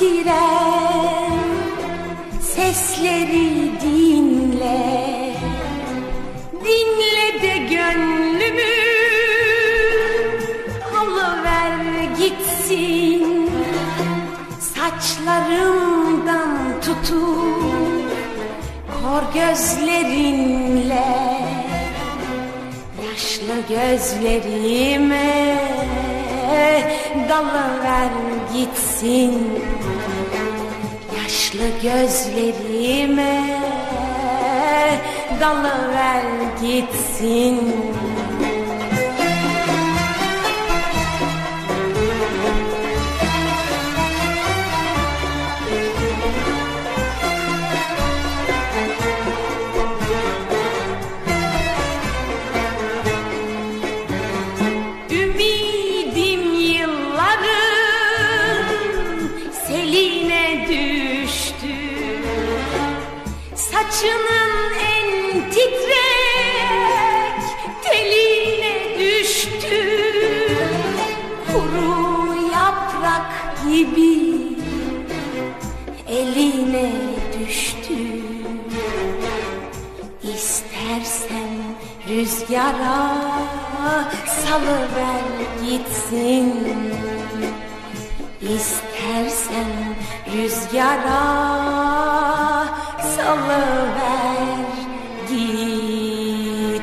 titrer Sesleri dinle. Dinle de gönlümü Alıver gitsin. Saçlarımdan tutup Kor gözlerinle. Yaşlı gözlerime Dalıver gitsin Yaşlı gözlerime. Dalıver gitsin Saçının en titrek teline düştü. Kuru yaprak gibi eline düştü. İstersen rüzgara salıver gitsin. İstersen rüzgara salıver gitsin